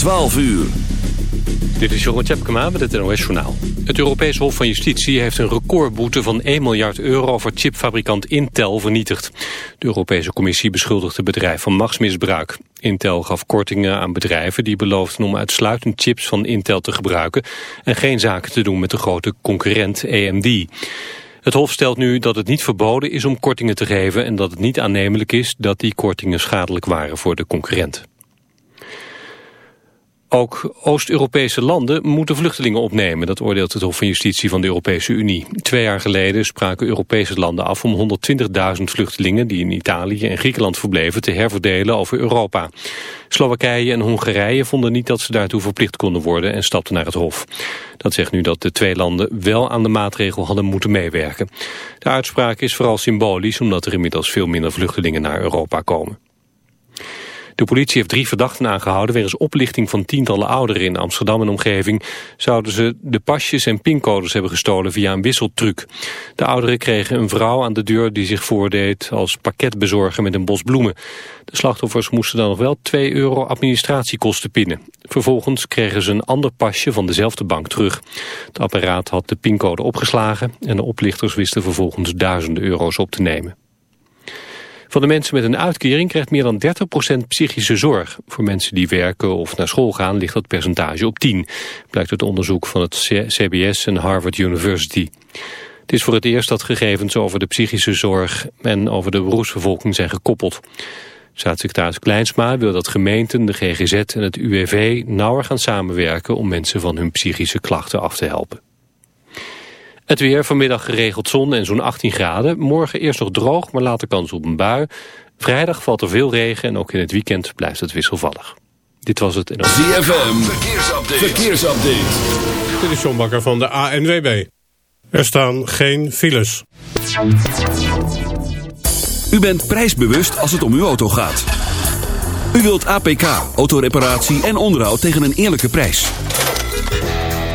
12 uur. Dit is Jeroen Tjepkema met het NOS Journaal. Het Europees Hof van Justitie heeft een recordboete van 1 miljard euro over chipfabrikant Intel vernietigd. De Europese Commissie beschuldigt het bedrijf van machtsmisbruik. Intel gaf kortingen aan bedrijven die beloofden om uitsluitend chips van Intel te gebruiken en geen zaken te doen met de grote concurrent AMD. Het Hof stelt nu dat het niet verboden is om kortingen te geven en dat het niet aannemelijk is dat die kortingen schadelijk waren voor de concurrent. Ook Oost-Europese landen moeten vluchtelingen opnemen. Dat oordeelt het Hof van Justitie van de Europese Unie. Twee jaar geleden spraken Europese landen af om 120.000 vluchtelingen... die in Italië en Griekenland verbleven te herverdelen over Europa. Slowakije en Hongarije vonden niet dat ze daartoe verplicht konden worden... en stapten naar het Hof. Dat zegt nu dat de twee landen wel aan de maatregel hadden moeten meewerken. De uitspraak is vooral symbolisch... omdat er inmiddels veel minder vluchtelingen naar Europa komen. De politie heeft drie verdachten aangehouden... wegens oplichting van tientallen ouderen in Amsterdam en omgeving... zouden ze de pasjes en pincodes hebben gestolen via een wisseltruc. De ouderen kregen een vrouw aan de deur die zich voordeed... als pakketbezorger met een bos bloemen. De slachtoffers moesten dan nog wel 2 euro administratiekosten pinnen. Vervolgens kregen ze een ander pasje van dezelfde bank terug. Het apparaat had de pincode opgeslagen... en de oplichters wisten vervolgens duizenden euro's op te nemen. Van de mensen met een uitkering krijgt meer dan 30% psychische zorg. Voor mensen die werken of naar school gaan ligt dat percentage op 10. Blijkt uit onderzoek van het CBS en Harvard University. Het is voor het eerst dat gegevens over de psychische zorg en over de beroepsbevolking zijn gekoppeld. Staatssecretaris Kleinsma wil dat gemeenten, de GGZ en het UWV nauwer gaan samenwerken om mensen van hun psychische klachten af te helpen. Het weer vanmiddag geregeld zon en zo'n 18 graden. Morgen eerst nog droog, maar later kans op een bui. Vrijdag valt er veel regen en ook in het weekend blijft het wisselvallig. Dit was het. En ZFM, verkeersupdate. verkeersupdate. Dit is John Bakker van de ANWB. Er staan geen files. U bent prijsbewust als het om uw auto gaat. U wilt APK, autoreparatie en onderhoud tegen een eerlijke prijs.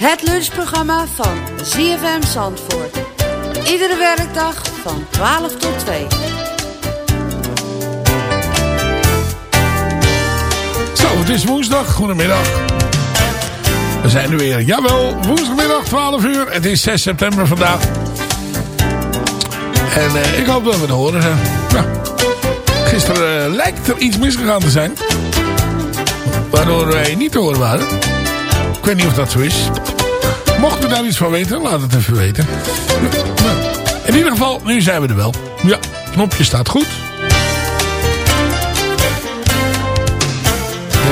Het lunchprogramma van ZFM Zandvoort. Iedere werkdag van 12 tot 2. Zo, het is woensdag. Goedemiddag. We zijn er weer. Jawel, woensdagmiddag 12 uur. Het is 6 september vandaag. En eh, ik hoop dat we het horen zijn. Ja. Gisteren eh, lijkt er iets misgegaan te zijn. Waardoor wij niet te horen waren. Ik weet niet of dat zo is. Mocht u daar iets van weten, laat het even weten. In ieder geval, nu zijn we er wel. Ja, knopje staat goed.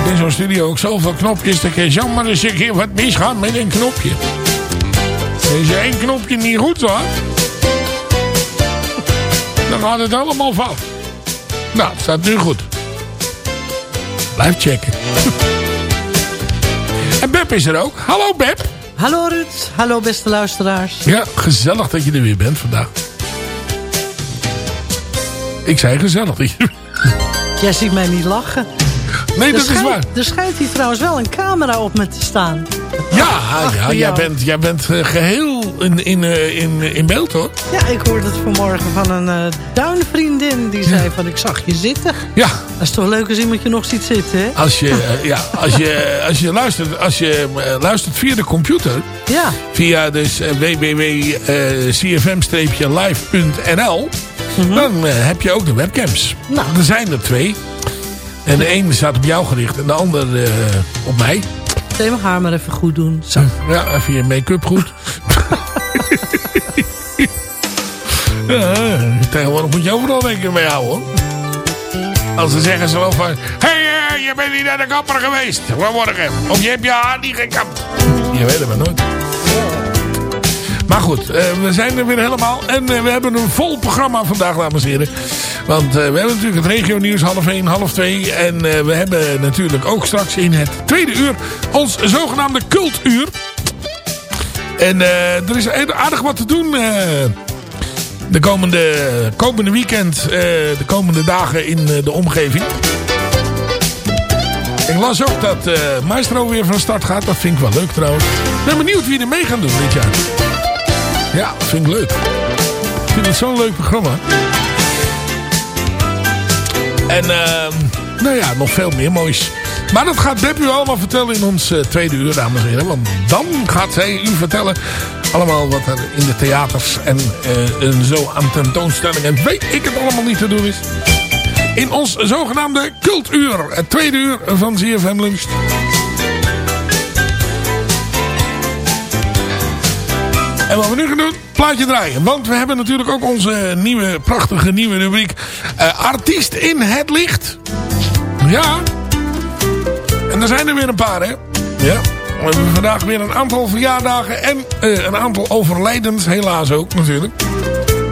in zo'n studio ook zoveel knopjes. Kan je zomaar eens een keer wat misgaan met een knopje. Als je één knopje niet goed zat, dan gaat het allemaal fout. Nou, het staat nu goed. Blijf checken. en Beb is er ook. Hallo Beb. Hallo Ruud, hallo beste luisteraars. Ja, gezellig dat je er weer bent vandaag. Ik zei gezellig dat je Jij ziet mij niet lachen. Nee, dat is waar. er schijnt hier trouwens wel een camera op me te staan. Ja, Ach, ja jij jou. bent, jij bent eh, geheel in, in, eh, in, in beeld hoor. Ja, ik hoorde het vanmorgen van een eh duinvriendin. Die zei van, ik zag je zitten. Ja, Dat is toch leuk als iemand je nog ziet zitten, hè? als je, eh, ja, als je, als je, luistert, als je eh, luistert via de computer... Ja, via dus eh, www.cfm-live.nl... dan eh, heb je ook de webcams. Nou. Er zijn er twee. En de een staat op jou gericht en de ander eh, op mij. Thema haar maar even goed doen. Zo. Ja, even je make-up goed. ja, tegenwoordig moet je overal rekening mee houden. Als ze zeggen ze wel van... Hé, hey, je bent niet naar de kapper geweest vanmorgen. Of je hebt je haar niet gekapt. Je weet het maar nooit. Maar goed, eh, we zijn er weer helemaal. En eh, we hebben een vol programma vandaag, dames en heren. Want eh, we hebben natuurlijk het regio nieuws half 1, half 2. En we hebben natuurlijk ook straks in het tweede uur ons zogenaamde cultuur. En eh, er is aardig wat te doen eh, de komende, komende weekend, eh, de komende dagen in de omgeving. Ik las ook dat eh, Maestro weer van start gaat. Dat vind ik wel leuk trouwens. Ik ben benieuwd wie er mee gaan doen dit jaar. Ja, dat vind ik leuk. Ik vind het zo'n leuk programma. En ehm, nou ja, nog veel meer moois. Maar dat gaat Beb u allemaal vertellen in ons eh, tweede uur, dames en heren. Want dan gaat zij u vertellen allemaal wat er in de theaters en, eh, zo aan tentoonstellingen... weet ik het allemaal niet te doen is. In ons zogenaamde cultuur. Het tweede uur van ZFM Lunch. En wat we nu gaan doen, plaatje draaien. Want we hebben natuurlijk ook onze nieuwe, prachtige nieuwe rubriek. eh, Artiest in het licht. Ja. En er zijn er weer een paar, hè. Ja. We hebben vandaag weer een aantal verjaardagen en eh, een aantal overlijdens. Helaas ook, natuurlijk.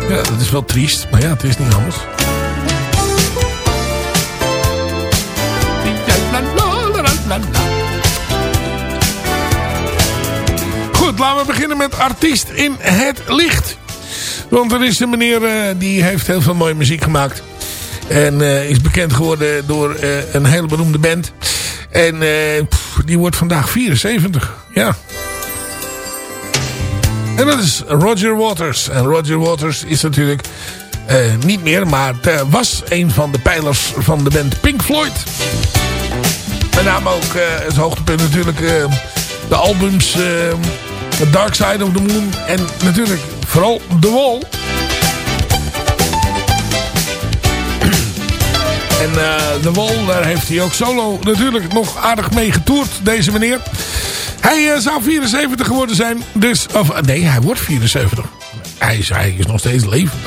Ja, dat is wel triest. Maar ja, het is niet anders. Goed, laten we beginnen met artiest in het licht. Want er is een meneer eh, die heeft heel veel mooie muziek gemaakt. En eh, is bekend geworden door een hele beroemde band. En eh, die wordt vandaag 74. Ja. En dat is Roger Waters. En Roger Waters is natuurlijk eh, niet meer, maar was een van de pijlers van de band Pink Floyd. Met name ook eh, het hoogtepunt natuurlijk de albums The Dark Side of the Moon en natuurlijk vooral The Wall. En eh The Wall, daar heeft hij ook solo natuurlijk nog aardig mee getoerd, deze meneer. Hij eh, zou 74 geworden zijn, dus... Of, nee, hij wordt 74. Hij is, hij is nog steeds levend.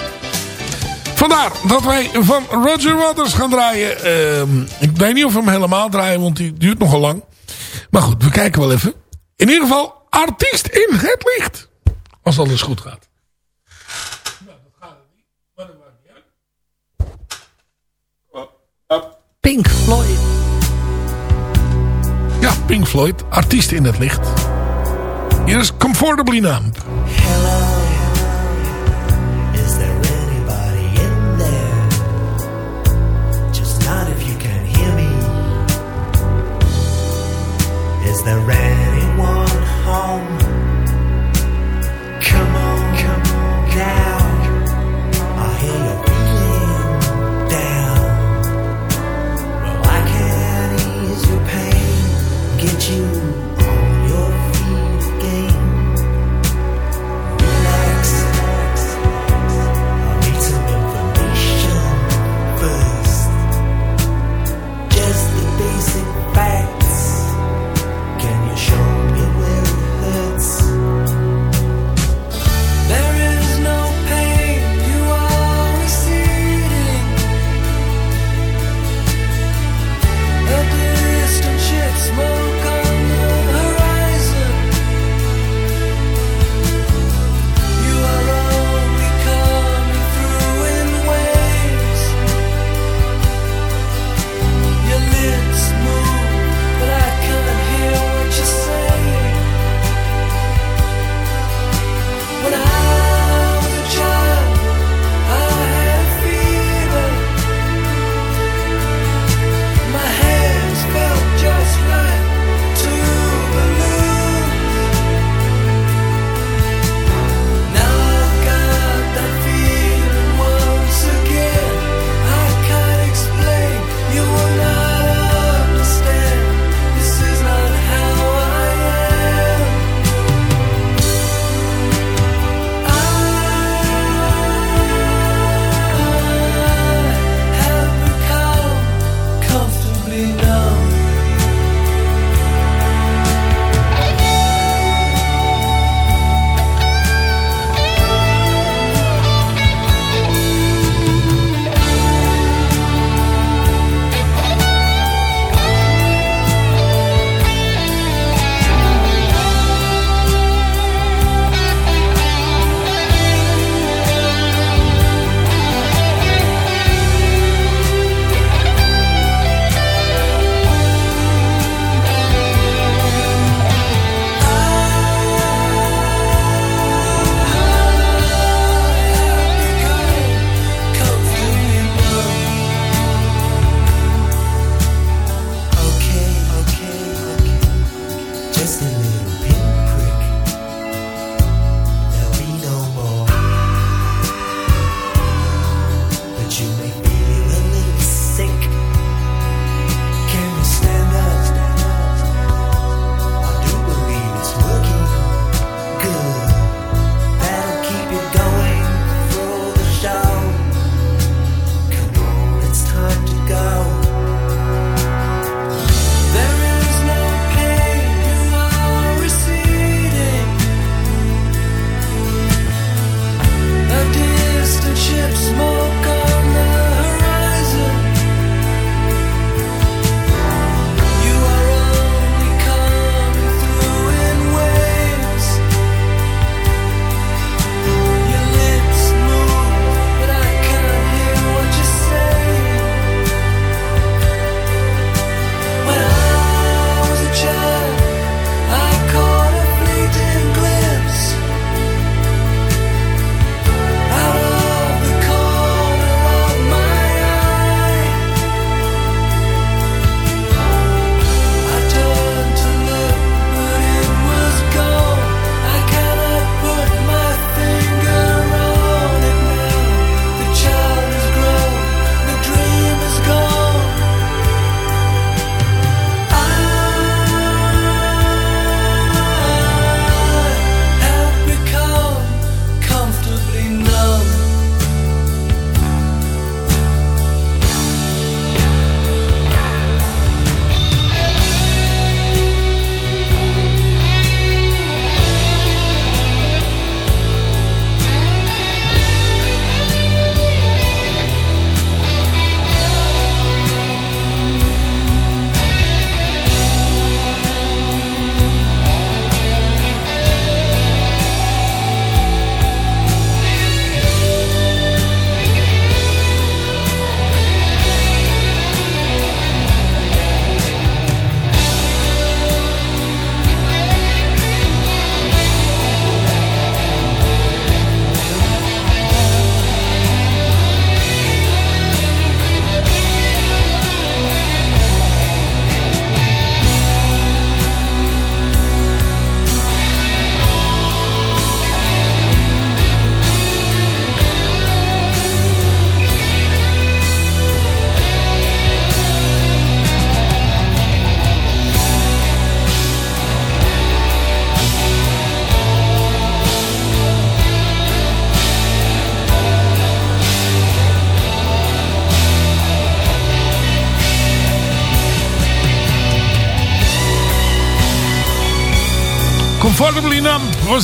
Vandaar dat wij van Roger Waters gaan draaien. Ehm, ik weet niet of we hem helemaal draaien, want die duurt nogal lang. Maar goed, we kijken wel even. In ieder geval, artiest in het licht. Als alles goed gaat. Nou, dat gaat het niet. Maar dat maakt niet uit. Pink Floyd. Ja, Pink Floyd, artiest in het licht. Hier is Comfortably Numb. Is there anybody in there? Just not if you can hear me. Is there anyone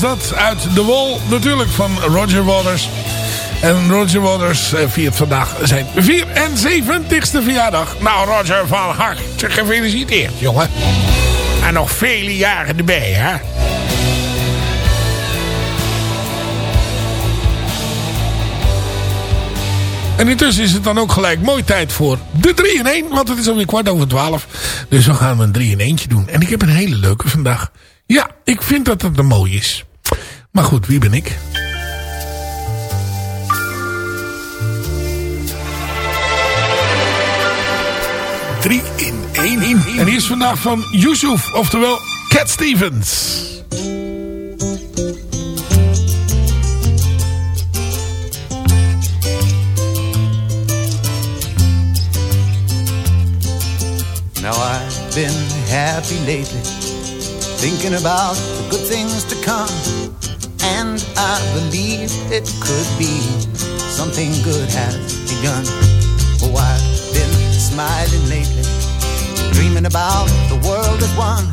was dat uit The Wall. Natuurlijk van Roger Waters. En Roger Waters eh, viert vandaag zijn 74ste verjaardag. Nou Roger van harte gefeliciteerd jongen. En nog vele jaren erbij hè. En intussen is het dan ook gelijk mooi tijd voor de 3 in 1. Want het is alweer kwart over 12. Dus we gaan een 3 in 1 doen. En ik heb een hele leuke vandaag. Ja, ik vind dat het een mooi is. Maar goed, wie ben ik? Drie in één. En die is vandaag van Yusuf, oftewel Cat Stevens. Now I've been happy lately, thinking about the good things to come. And I believe it could be something good has begun. Oh, I've been smiling lately, dreaming about the world as one.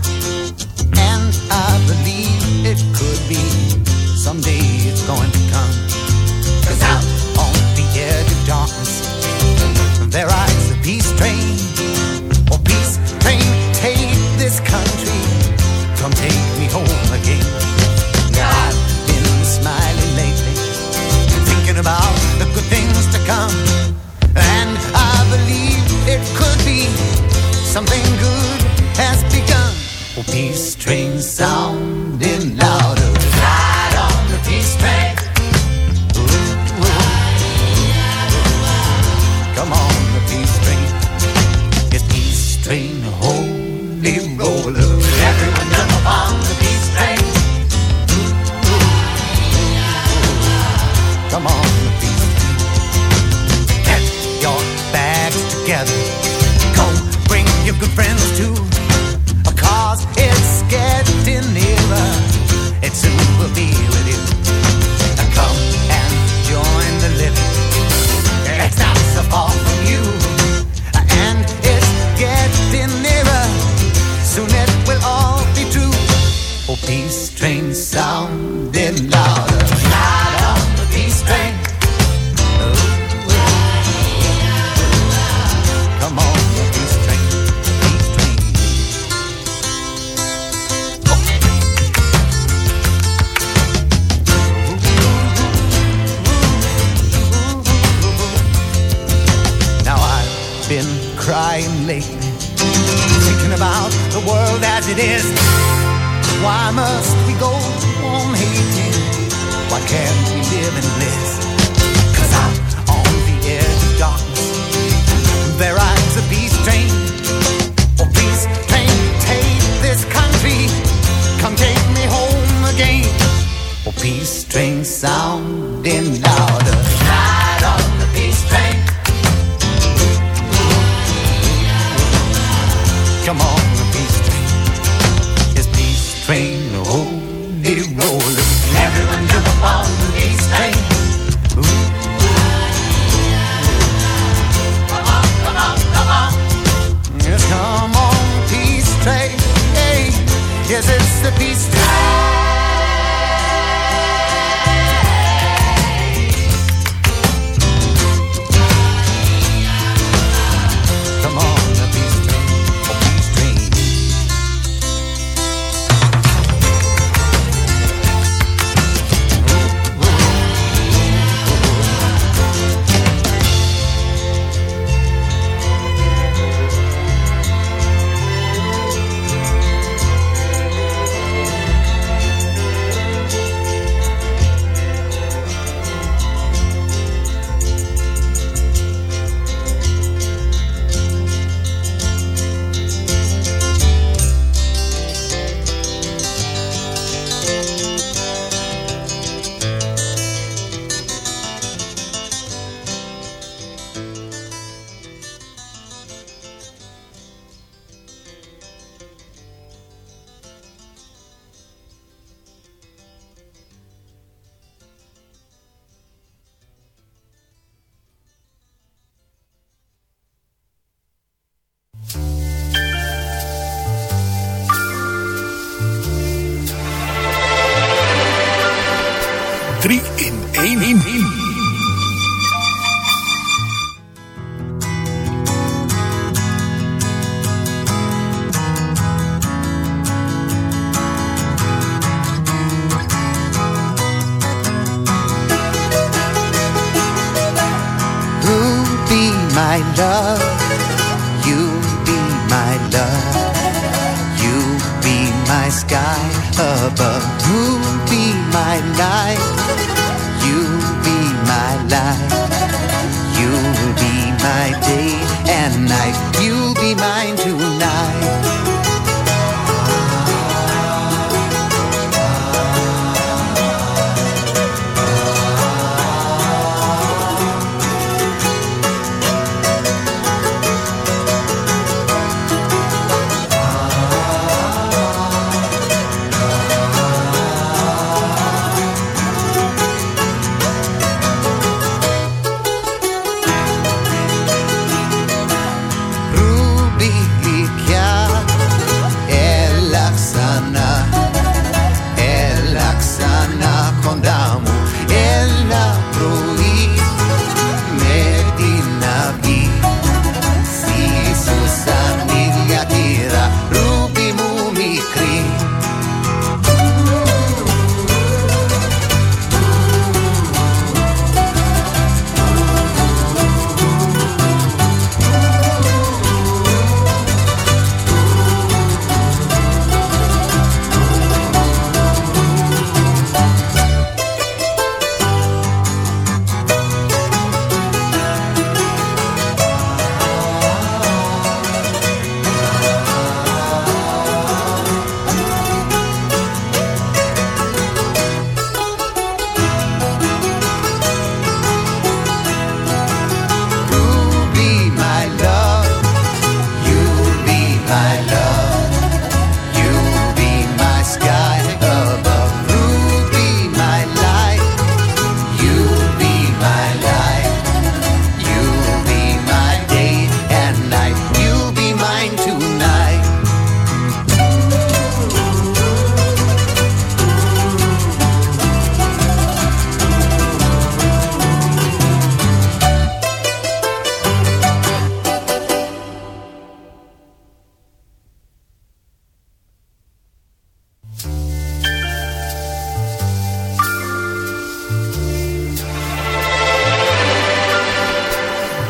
And I believe it could be someday it's going to come. Cause out on the edge of darkness, there rides a peace train. Oh, peace train, take this country. Come take me home again. Now I've been smiling lately, thinking about the good things to come. And I believe it could be something good has begun. Oh, peace train sounding louder.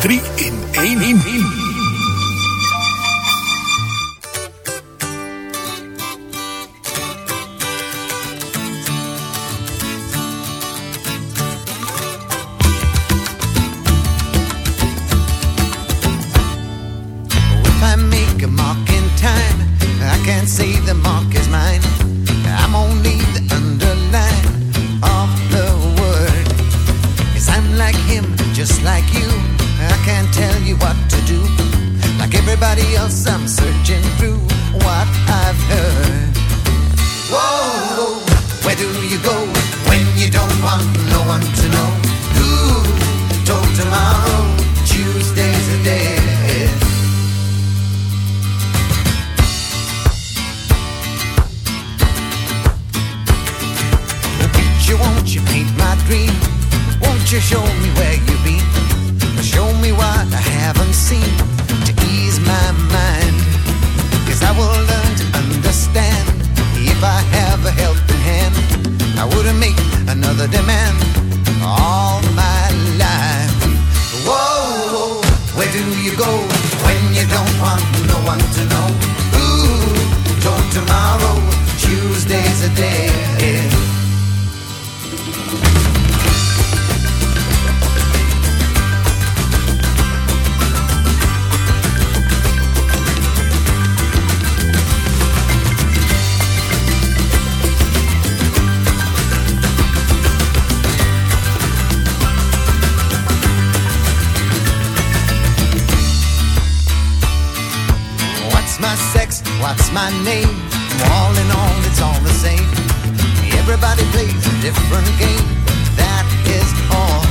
3 in 1. what's my name? All in all, it's all the same. Everybody plays a different game. That is all.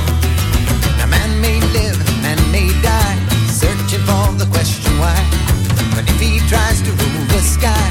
A man may live, a man may die, searching for the question why. But if he tries to rule the sky,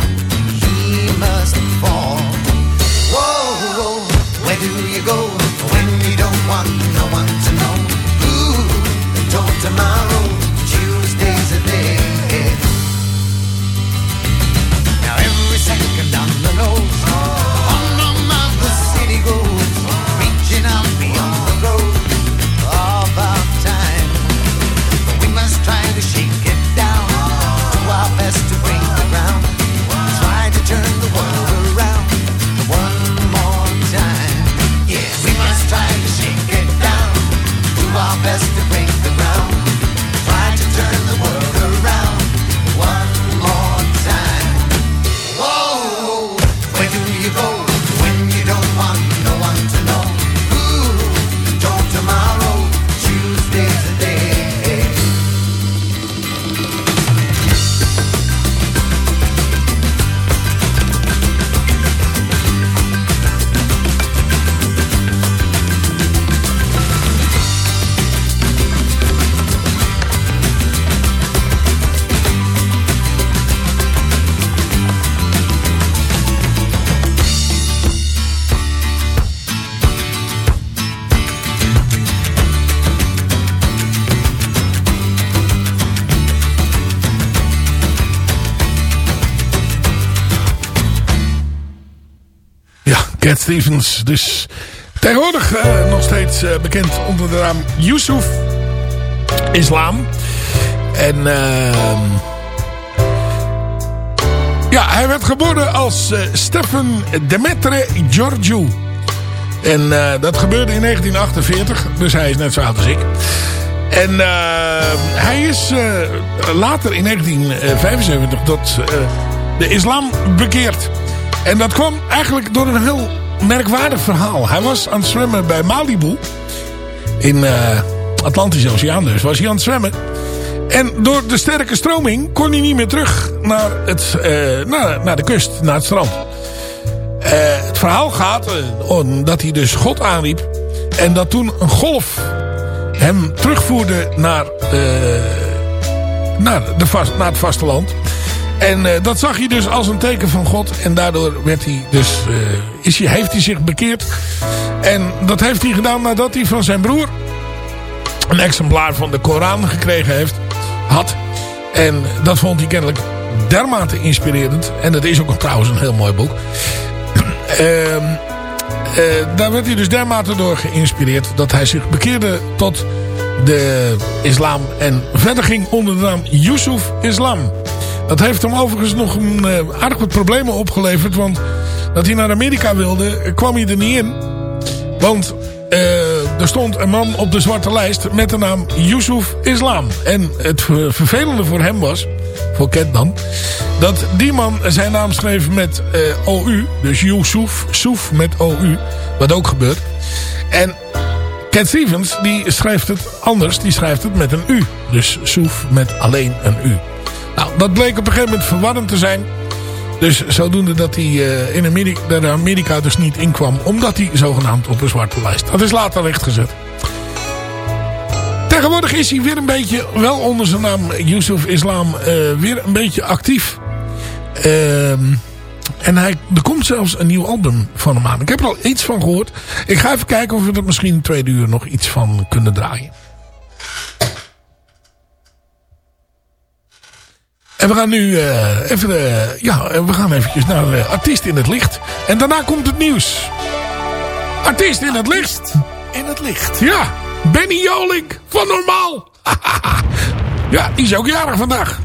Cat Stevens. Dus tegenwoordig eh, nog steeds eh, bekend onder de naam Yusuf Islam. En ehm, ja, hij werd geboren als eh, Stefan Demetre Georgiou. En dat gebeurde in 1948, dus hij is net zo oud als ik. En hij is later in 1975 tot de islam bekeerd. En dat kwam eigenlijk door een heel merkwaardig verhaal. Hij was aan het zwemmen bij Malibu. In eh Atlantische Oceaan dus. Was hij aan het zwemmen. En door de sterke stroming kon hij niet meer terug naar, het, eh, naar, naar de kust, naar het strand. Eh, het verhaal gaat dat hij dus God aanriep. En dat toen een golf hem terugvoerde naar, naar, de vast, naar het vasteland. En eh, dat zag hij dus als een teken van God. En daardoor werd hij dus, eh, is hij, heeft hij zich bekeerd. En dat heeft hij gedaan nadat hij van zijn broer een exemplaar van de Koran gekregen heeft, had. En dat vond hij kennelijk dermate inspirerend. En dat is ook trouwens een heel mooi boek. Ehm, eh, daar werd hij dus dermate door geïnspireerd dat hij zich bekeerde tot de islam. En verder ging onder de naam Yusuf Islam. Dat heeft hem overigens nog een, eh, aardig wat problemen opgeleverd. Want dat hij naar Amerika wilde, kwam hij er niet in. Want eh, er stond een man op de zwarte lijst met de naam Yusuf Islam. En het ver- vervelende voor hem was, voor Ket dan, dat die man zijn naam schreef met eh, OU. Dus Yusuf, Soef met OU. Wat ook gebeurt. En Cat Stevens, die schrijft het anders. Die schrijft het met een U. Dus Soef met alleen een U. Nou, dat bleek op een gegeven moment verwarrend te zijn. Dus zodoende dat hij eh, in Amerika, dus niet inkwam. Omdat hij zogenaamd op een zwarte lijst. Dat is later rechtgezet. Tegenwoordig is hij weer een beetje, wel onder zijn naam Yusuf Islam, eh, weer een beetje actief. Ehm, en hij, er komt zelfs een nieuw album van hem aan. Ik heb er al iets van gehoord. Ik ga even kijken of we er misschien tweede uur nog iets van kunnen draaien. En we gaan nu eh, even, eh, ja, we gaan eventjes naar eh, Artiest in het Licht. En daarna komt het nieuws. Artiest in het Licht. In het licht. Ja, Benny Jolink van Normaal. ja, die is ook jarig vandaag.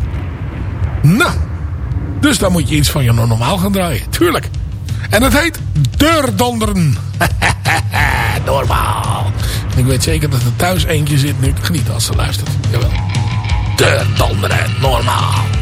Nou, dus dan moet je iets van je Normaal gaan draaien. Tuurlijk. En het heet Deurdonderen. Normaal. Ik weet zeker dat er thuis eentje zit nu te genieten als ze luistert. Jawel. Deurdonderen. Normaal.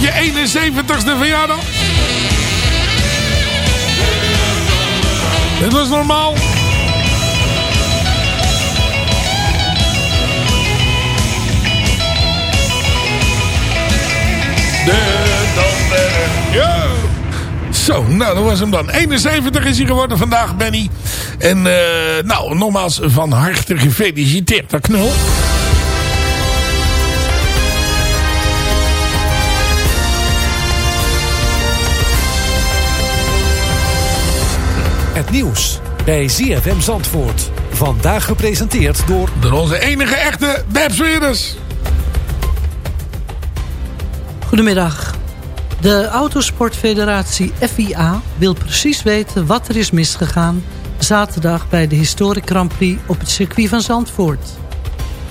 Met je 71ste verjaardag. Dit was normaal. De. Ja. Zo, nou dat was hem dan. 71 is hij geworden vandaag, Benny. En eh, nou, nogmaals van harte gefeliciteerd. Dat knul. Het nieuws bij ZFM Zandvoort. Vandaag gepresenteerd door... Door onze enige echte Babsweerders. Goedemiddag. De Autosportfederatie FIA wil precies weten wat er is misgegaan... zaterdag bij de Historic Grand Prix op het circuit van Zandvoort.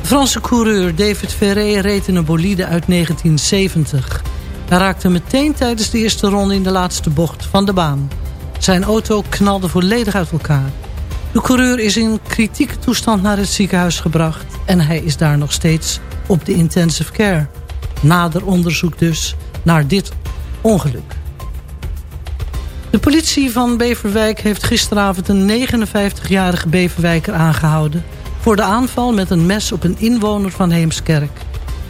De Franse coureur David Ferré reed in een bolide uit 1970. Hij raakte meteen tijdens de eerste ronde in de laatste bocht van de baan. Zijn auto knalde volledig uit elkaar. De coureur is in kritieke toestand naar het ziekenhuis gebracht... en hij is daar nog steeds op de intensive care. Nader onderzoek dus naar dit ongeluk. De politie van Beverwijk heeft gisteravond een 59-jarige Beverwijker aangehouden... voor de aanval met een mes op een inwoner van Heemskerk.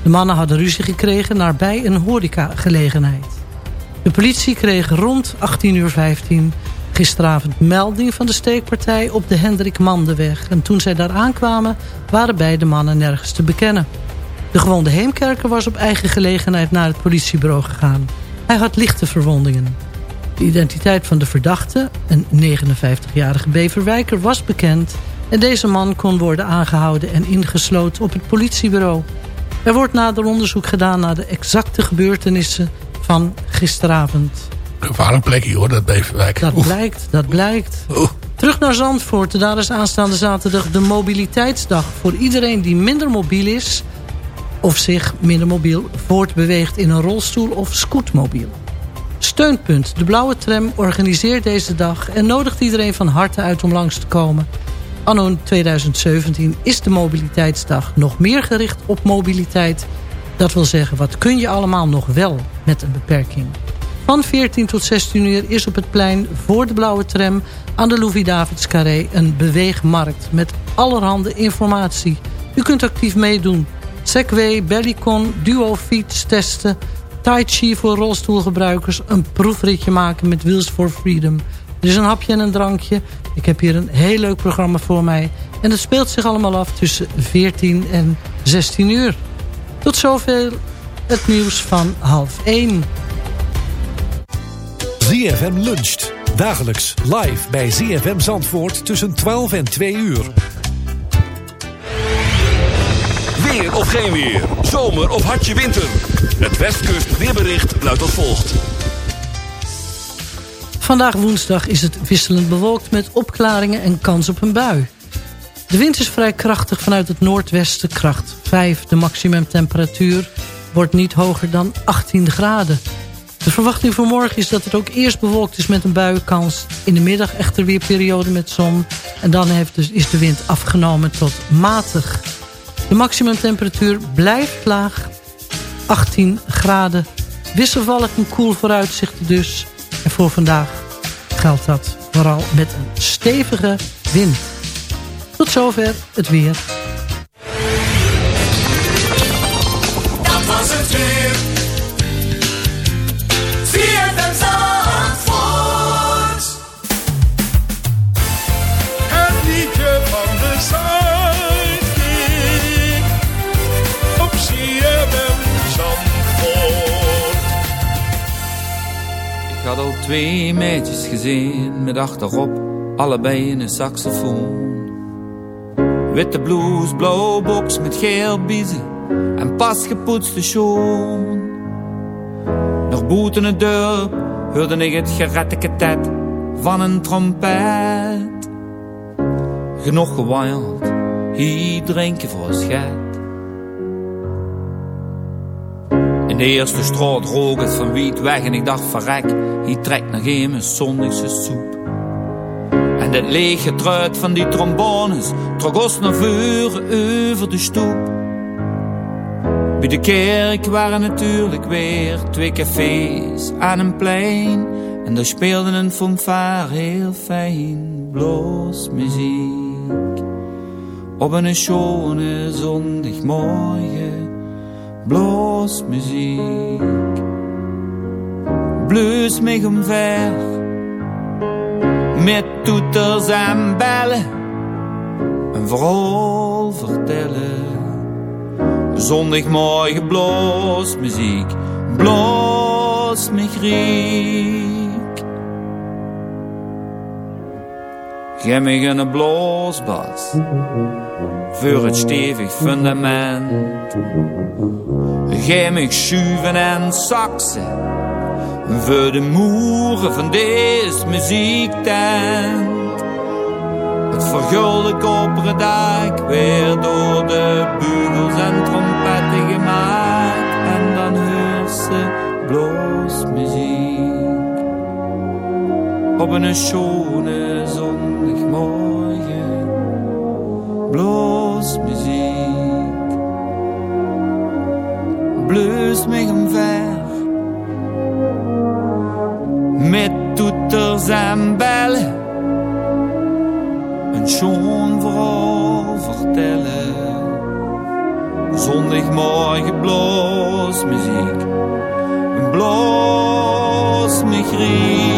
De mannen hadden ruzie gekregen nabij een horecagelegenheid. De politie kreeg rond 18.15 uur gisteravond melding van de steekpartij op de Hendrik Mandeweg. En toen zij daar aankwamen waren beide mannen nergens te bekennen. De gewonde Heemkerker was op eigen gelegenheid naar het politiebureau gegaan. Hij had lichte verwondingen. De identiteit van de verdachte, een 59-jarige Beverwijker, was bekend... en deze man kon worden aangehouden en ingesloten op het politiebureau. Er wordt nader onderzoek gedaan naar de exacte gebeurtenissen van gisteravond. Gevaarlijk plekje hoor, dat Beverwijk. Dat blijkt, dat blijkt. Terug naar Zandvoort. Daar is aanstaande zaterdag de mobiliteitsdag. Voor iedereen die minder mobiel is... of zich minder mobiel voortbeweegt in een rolstoel of scootmobiel. Steunpunt, de blauwe tram, organiseert deze dag... en nodigt iedereen van harte uit om langs te komen. Anno 2017 is de mobiliteitsdag nog meer gericht op mobiliteit. Dat wil zeggen, wat kun je allemaal nog wel met een beperking? Van 14 tot 16 uur is op het plein voor de blauwe tram... aan de Louis-Davids Carré een beweegmarkt met allerhande informatie. U kunt actief meedoen. Segway, Bellycon, duo-fiets testen... Tai Chi voor rolstoelgebruikers... een proefritje maken met Wheels for Freedom... Er is een hapje en een drankje. Ik heb hier een heel leuk programma voor mij. En het speelt zich allemaal af tussen 14 en 16 uur. Tot zover het nieuws van half 1. ZFM luncht. Dagelijks live bij ZFM Zandvoort tussen 12 en 2 uur. Weer of geen weer. Zomer of hartje winter. Het Westkust weerbericht luidt als volgt. Vandaag woensdag is het wisselend bewolkt met opklaringen en kans op een bui. De wind is vrij krachtig vanuit het noordwesten, kracht 5. De maximumtemperatuur wordt niet hoger dan 18 graden. De verwachting voor morgen is dat het ook eerst bewolkt is met een buienkans. In de middag echter weer periode met zon. En dan heeft dus, is de wind afgenomen tot matig. De maximumtemperatuur blijft laag. 18 graden. Wisselvallig en koel vooruitzichten dus. En voor vandaag geldt dat vooral met een stevige wind. Tot zover het weer. Dat was het weer. Zandvoort. Het liedje van de Zuidkiek. Op CFM Zandvoort. Ik had al twee meisjes gezien met achterop allebei een saxofoon. Witte blouse, blauwe box met geel biezen en pas gepoetste schoen. Nog buiten het dorp hoorde ik het geretteketet van een trompet. Genoeg gewild, hier drinken voor schet. In de eerste straat rook het van wiet weg en ik dacht verrek, hier trekt nog een zondagse soep. En het lege truit van die trombones trok ons naar voren over de stoep. Bij de kerk waren natuurlijk weer twee cafés aan een plein. En daar speelde een fanfare heel fijn bloosmuziek. Op een schone zondagmorgen bloosmuziek. Bleus mij omver met toeters en bellen. Een verhaal vertellen. Zondagmorgen bloosmuziek, bloos me griek. Geef me een bloosbas voor het stevig fundament. Me schuiven en saxen voor de moeren van deze muziektent. Het vergulde koperen dak weer door de bugels en trompetten gemaakt. En dan hoort ze bloosmuziek. Op een schone zondagmorgen. Bloosmuziek. Bleus me omver. Met toeters en bellen een schoon verhaal vertellen. Zondagmorgen bloos muziek, bloos me griep.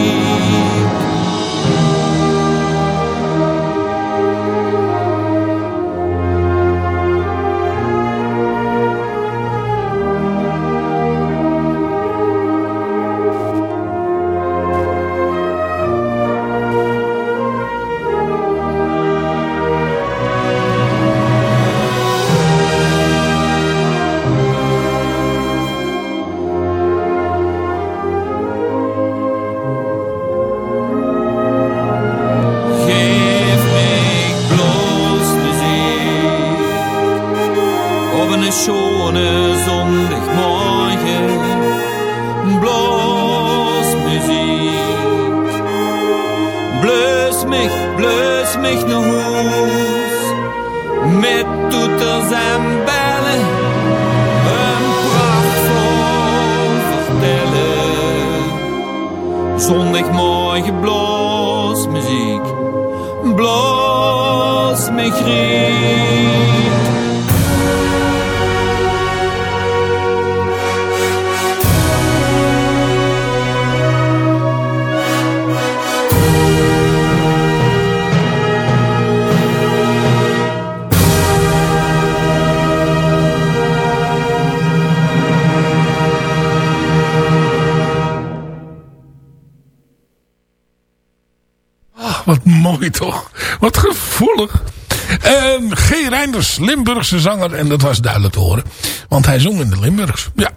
Limburgse zanger. En dat was duidelijk te horen. Want hij zong in de Limburgs. Ja.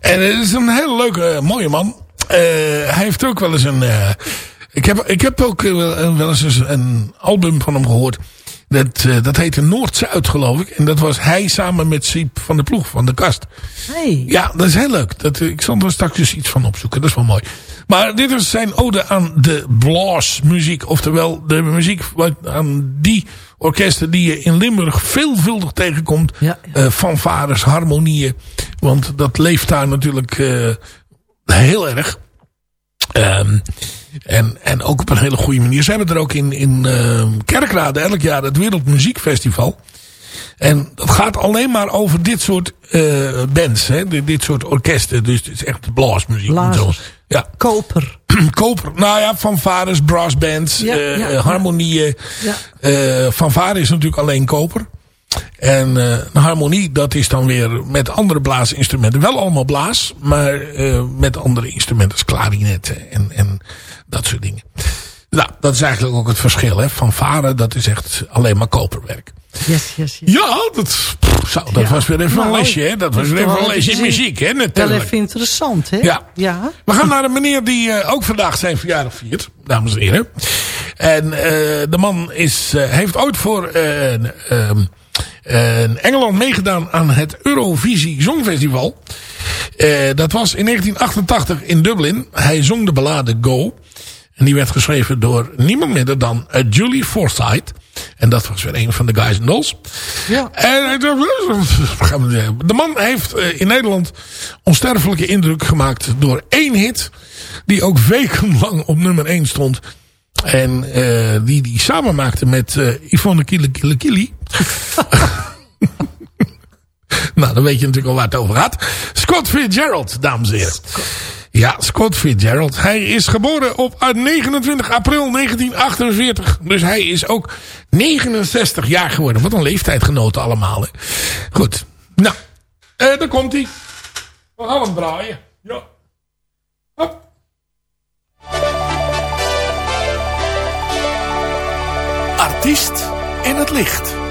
En het is een hele leuke, eh, mooie man. Eh, hij heeft ook wel eens een... eh, ik, heb, ik heb ook eh, wel, wel eens een album van hem gehoord. Dat, eh, dat heette Noord-Zuid geloof ik. En dat was hij samen met Siep van de Ploeg van de Kast. Hey. Ja, dat is heel leuk. Dat, ik zal er straks dus iets van opzoeken. Dat is wel mooi. Maar dit is zijn ode aan de blasmuziek. Oftewel de muziek aan die orkesten die je in Limburg veelvuldig tegenkomt. Ja, Eh, fanfares, harmonieën. Want dat leeft daar natuurlijk eh, heel erg. Ehm, en, en ook op een hele goede manier. Ze hebben er ook in, in ehm, Kerkrade elk jaar het Wereldmuziekfestival. En dat gaat alleen maar over dit soort eh, bands. Hè? Dit, soort orkesten. Dus het is echt blasmuziek. Blazers. Ja. Koper. Koper. Nou ja, fanfares, brassbands, Ja, eh, ja, harmonieën. Ja. Eh, fanfare is natuurlijk alleen koper. En eh, een harmonie, dat is dan weer met andere blaasinstrumenten. Wel allemaal blaas, maar eh, met andere instrumenten als klarinetten en, en dat soort dingen. Nou, dat is eigenlijk ook het verschil. Hè. Fanfare, dat is echt alleen maar koperwerk. Yes, yes, yes. Ja, dat, pff, zo, dat Ja. was weer even een Nou, lesje. Hè. Dat was weer even een wel lesje muziek. Hè, Wel natuurlijk. even interessant, hè? Ja. Ja. We gaan naar een meneer die eh, ook vandaag zijn verjaardag viert, dames en heren. En eh, de man is, eh, heeft ooit voor eh, ehm, eh, Engeland meegedaan aan het Eurovisie Songfestival. Dat was in 1988 in Dublin. Hij zong de ballade Go. En die werd geschreven door niemand minder dan Julie Forsyth. En dat was weer een van de Guys and Dolls. Ja. En de man heeft eh, in Nederland onsterfelijke indruk gemaakt door één hit. Die ook wekenlang op nummer 1 stond. En eh, die die samen maakte met eh, Yvonne Kille nou, dan weet je natuurlijk al waar het over gaat. Scott Fitzgerald, dames en heren. Ja, Scott Fitzgerald. Hij is geboren op eh, 29 april 1948. Dus hij is ook 69 jaar geworden. Wat een leeftijdgenoten allemaal. Goed. Nou, eh, daar komt hij. We gaan hem draaien. Ja. Artiest in het licht.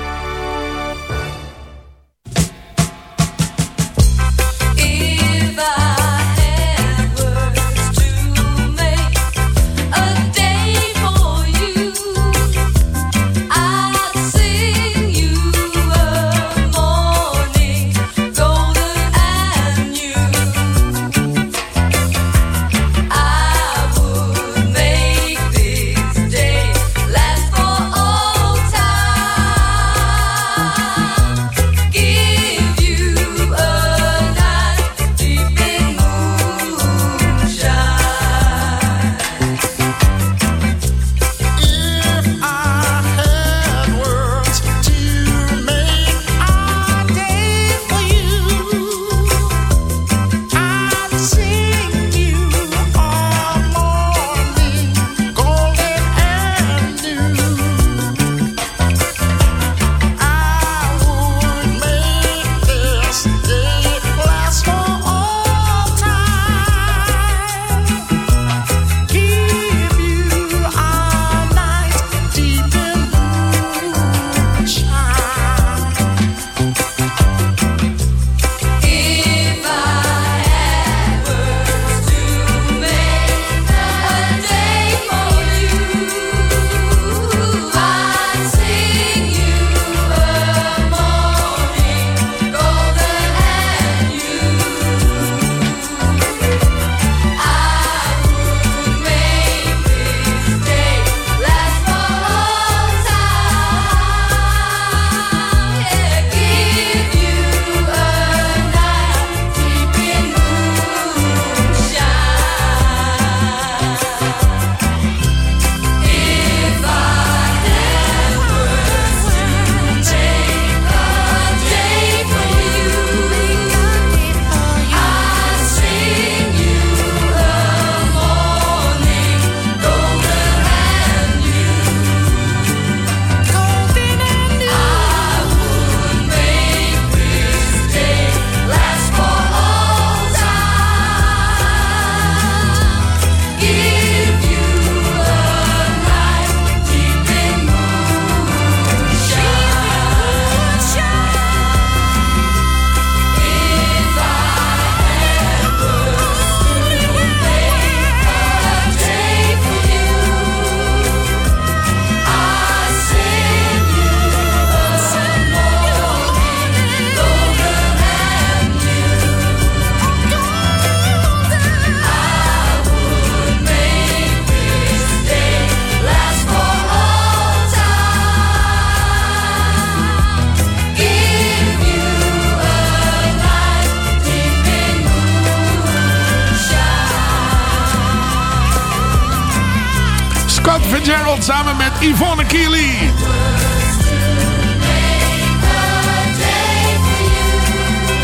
Yvonne Keely.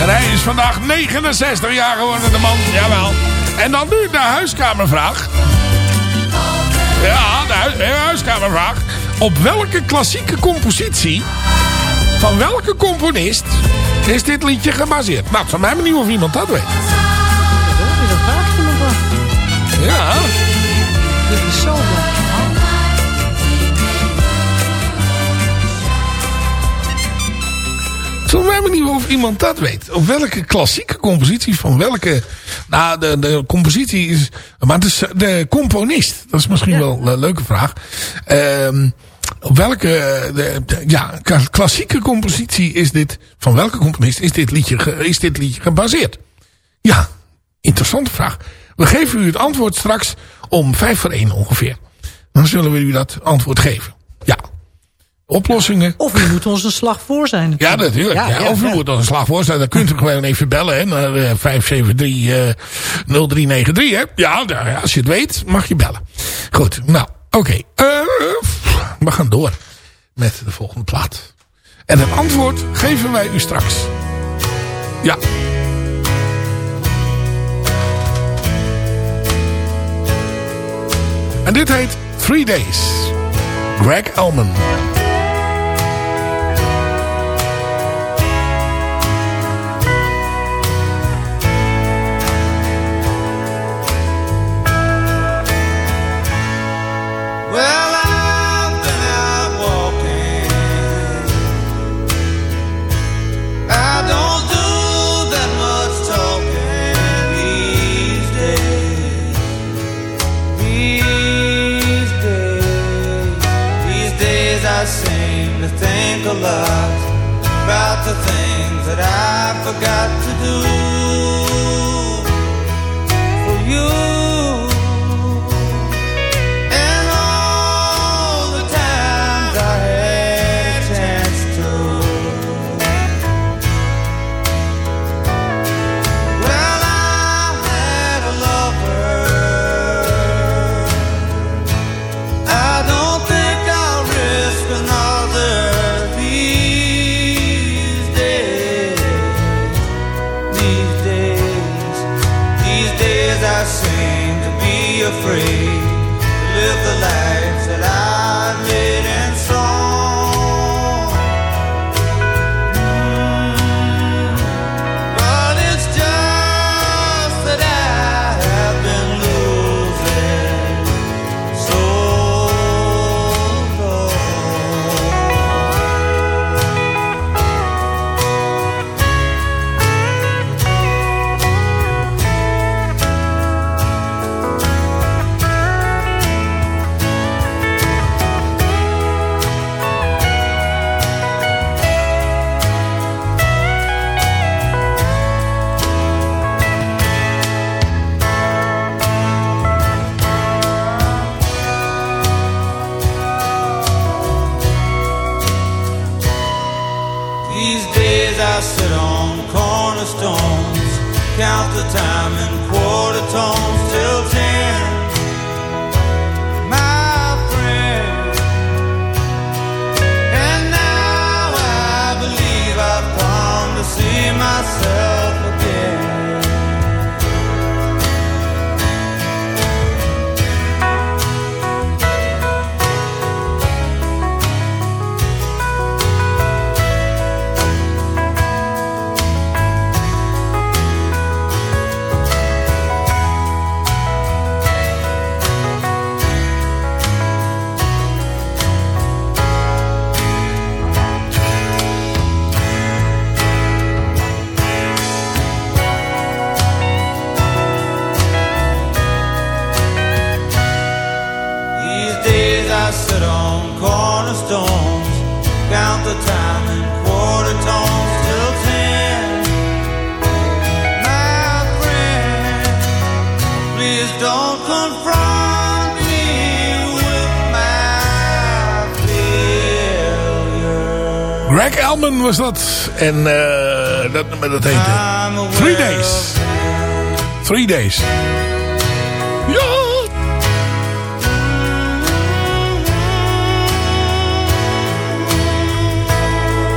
En hij is vandaag 69 jaar geworden, de man. Jawel. En dan nu de huiskamervraag. Ja, de, hui- de huiskamervraag. Op welke klassieke compositie van welke componist is dit liedje gebaseerd? Nou, het zou mij benieuwd of iemand dat weet. Zou mij benieuwd of iemand dat weet. Op welke klassieke compositie van welke... Nou, de, de compositie is... Maar de, de componist, dat is misschien wel een leuke vraag. Ehm, op welke de, de- ja, klassieke compositie is dit... Van welke componist is dit liedje, is dit liedje gebaseerd? Ja, interessante vraag. We geven u het antwoord straks om vijf voor één ongeveer. Dan zullen we u dat antwoord geven. Oplossingen. Of u moet ons een slag voor zijn. Ja, natuurlijk. Ja, of u moet ons een slag voor zijn. Dan kunt u gewoon even bellen hè, naar eh, 573-0393. hè. Ja, nou ja, als je het weet, mag je bellen. Goed, nou, oké. Eh, we gaan door met de volgende plaat. En het antwoord geven wij u straks. Ja. En dit heet Three Days. Greg Elman. A lot about the things that I forgot to do afraid live the life I sit on cornerstones, count the time in quarter tones till ten. My friend, please don't confront me with my failure. Greg Elman was dat. En eh, dat nummer dat heette Three Days. Three Days.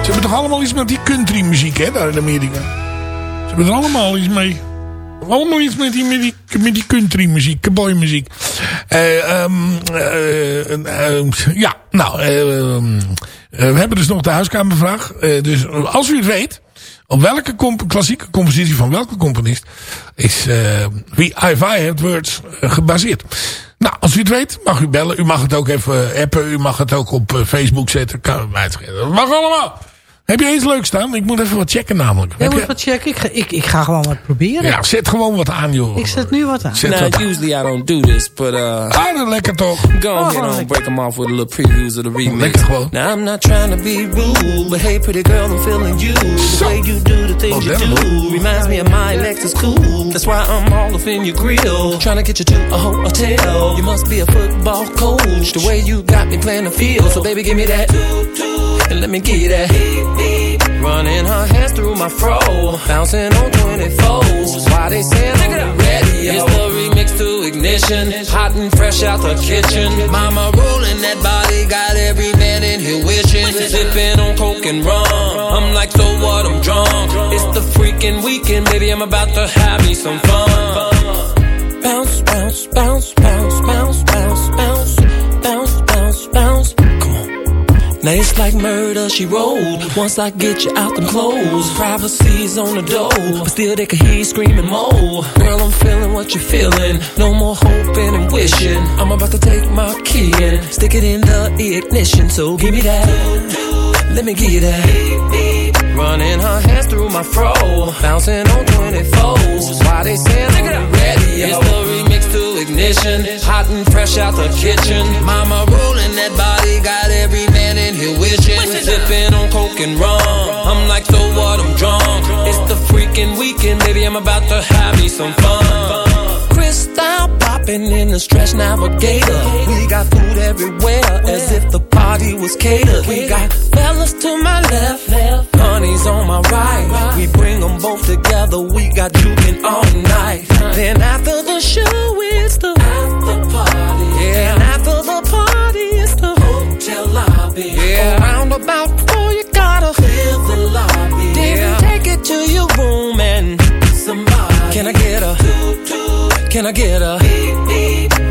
Ze hebben toch allemaal iets met die country muziek, hè, daar in Amerika. Ze hebben er allemaal iets mee. Allemaal iets met die, met die, met country muziek, cowboy muziek. Eh, ehm, eh, eh, ja, nou, eh, ehm, eh, we hebben dus nog de huiskamervraag. Dus als u het weet, op welke klassieke compositie van welke componist is wie I've I Words gebaseerd. Nou, als u het weet, mag u bellen. U mag het ook even appen. U mag het ook op Facebook zetten. Kan het mag allemaal. Heb je iets leuks staan? Ik moet even wat checken namelijk. Jij Heb moet je- wat checken. Ik ga, ik, ik ga gewoon wat proberen. Ja, zet gewoon wat aan, joh. Ik zet nu wat aan. Zet Now, wat aan. usually I don't do this, but uh, Ah, dat lekker toch. go Oh, lekker. and break them off with a little previews of the remix. Lekker gewoon. Now I'm not trying to be rude, but hey, pretty girl, I'm feeling you. The way you do the things you Oh, damn, do reminds me of my Lexus cool. That's why I'm all up in your grill, trying to get you to a hotel. You must be a football coach, the way you got me playing the field. So baby, give me that, and let me give you that. Running her hands through my fro, bouncing on 24s. Why they saying on the radio? It's the remix to ignition, hot and fresh out the kitchen. Mama rolling that body, got every man in here wishing. Sipping on coke and rum. I'm like, so what? I'm drunk. It's the freaking weekend, baby. I'm about to have me some fun. Bounce, bounce, bounce, Now it's like murder, she rolled. Once I get you out them clothes, privacy's on the door. But still they can hear you screaming more. Girl, I'm feeling what you're feeling. No more hoping and wishing. I'm about to take my key and stick it in the ignition. So give me that. Let me give you that. Running her hands through my fro. Bouncing on 24s. Why they saying on the radio? It's the remix to ignition. Hot and fresh out the kitchen. Mama rolling that body. Got every here wishing. Sipping on coke and rum. I'm like, so what? I'm drunk. It's the freaking weekend, baby. I'm about to have me some fun. Crystal popping in the stretch navigator. We got food everywhere, as if the party was catered. We got fellas to my left, honey's on my right. We bring them both together. We got juking all night. Then after the show, it's the after party. Lobby. Yeah, around about four, you gotta fill the lobby. Then take it to your room and somebody. Can I get a? Can I get a?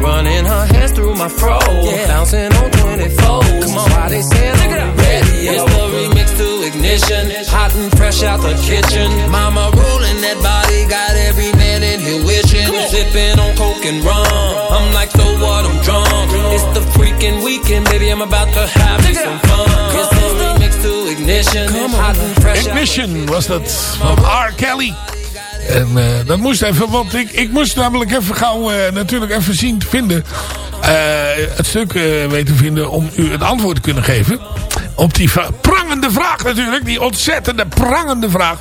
Running her hands through my fro, bouncing on 24. Come on, why they saying on the radio? It's the remix to ignition, hot and fresh out the kitchen. Mama rolling that body, got every man in here wishing. Sipping on coke and rum, I'm like, so what? I'm drunk. It's the freaking weekend, baby. I'm about to have me some fun. It's the remix to ignition, Ignition was dat van R. Kelly. En eh, dat moest even, want ik, ik moest namelijk even gauw eh, natuurlijk even zien te vinden. eh, het stuk weten vinden om u het antwoord te kunnen geven. Op die prangende vraag natuurlijk. Die ontzettende prangende vraag.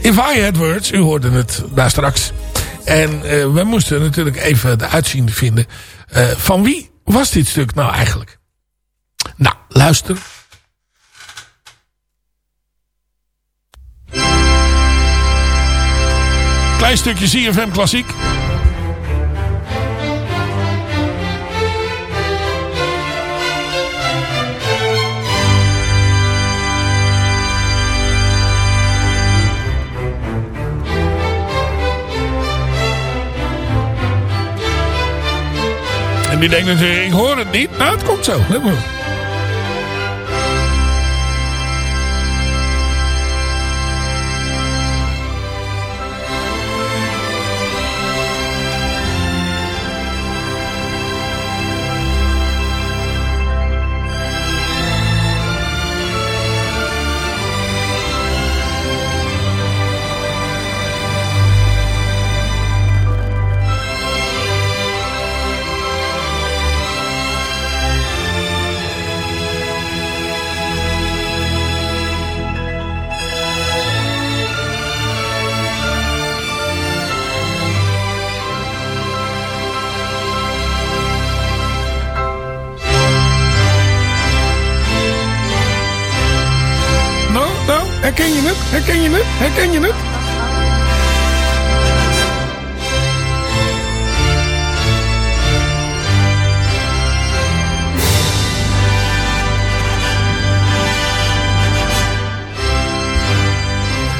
If I had words, u hoorde het daar straks. En eh, we moesten natuurlijk even de uitzien vinden. eh, van wie was dit stuk nou eigenlijk? Nou, luister. Klein stukje CFM Klassiek. En die denkt natuurlijk, ik hoor het niet. Nou, het komt zo. Let. Herken je het? Herken je het?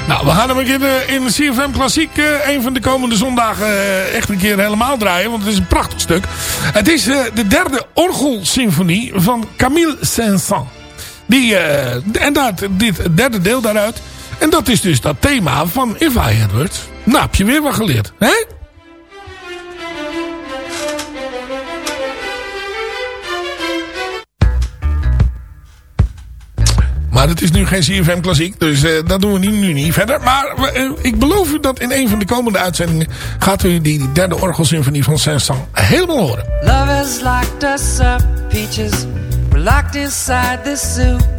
Nou, we gaan hem een keer eh, in CFM Klassiek eh, een van de komende zondagen eh, echt een keer helemaal draaien. Want het is een prachtig stuk. Het is de derde orgelsymfonie van Camille Saint-Saëns. Die, en dat, dit derde deel daaruit. En dat is dus dat thema van If I Had. Nou, heb je weer wat geleerd. Hè? Maar het is nu geen CFM klassiek. Dus eh, dat doen we nu, nu niet verder. Maar eh, ik beloof u dat in een van de komende uitzendingen... gaat u die derde orgelsymfonie van Saint-Saëns helemaal horen. Love has locked us up, peaches. We're locked inside this zoo.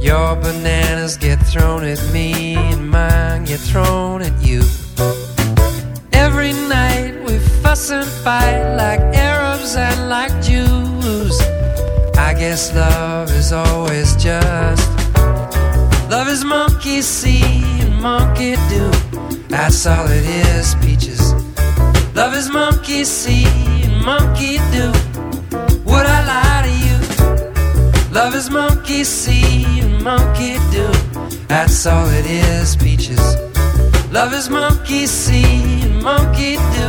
Your bananas get thrown at me, and mine get thrown at you. Every night we fuss and fight like Arabs and like Jews. I guess love is always just. Love is monkey see and monkey do. That's all it is, peaches. Love is monkey see and monkey do. Would I lie to you? Love is monkey see monkey do. That's all it is, peaches. Love is monkey see and monkey do.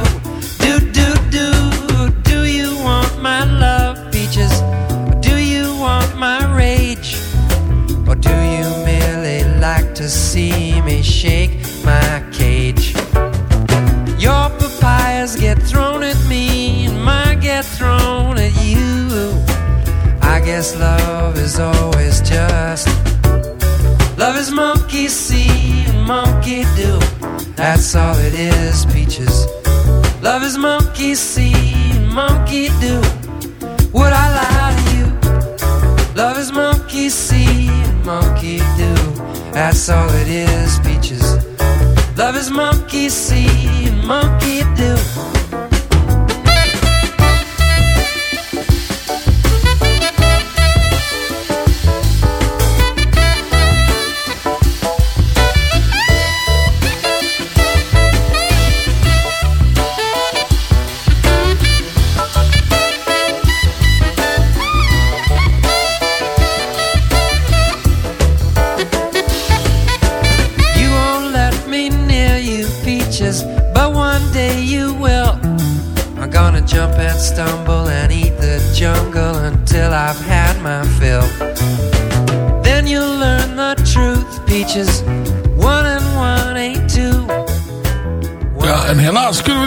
Do, do, do. Do you want my love, peaches? Or do you want my rage? Or do you merely like to see me shake my cage? Your papayas get thrown at me, and mine get thrown guess love is always just. Love is monkey see and monkey do. That's all it is, peaches. Love is monkey see and monkey do. Would I lie to you? Love is monkey see and monkey do. That's all it is, peaches. Love is monkey see and monkey do.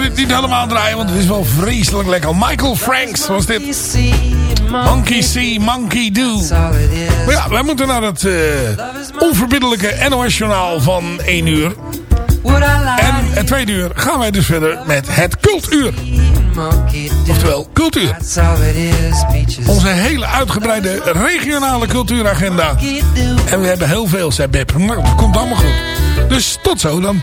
Dit niet helemaal draaien, want het is wel vreselijk lekker. Michael Franks was dit. Monkey see, monkey do. Maar ja, wij moeten naar het eh, onverbiddelijke NOS-journaal van 1 uur. En het tweede uur gaan wij dus verder met het cultuur. Oftewel, cultuur. Onze hele uitgebreide regionale cultuuragenda. En we hebben heel veel, zei Beb. Nou, dat komt allemaal goed. Dus tot zo dan.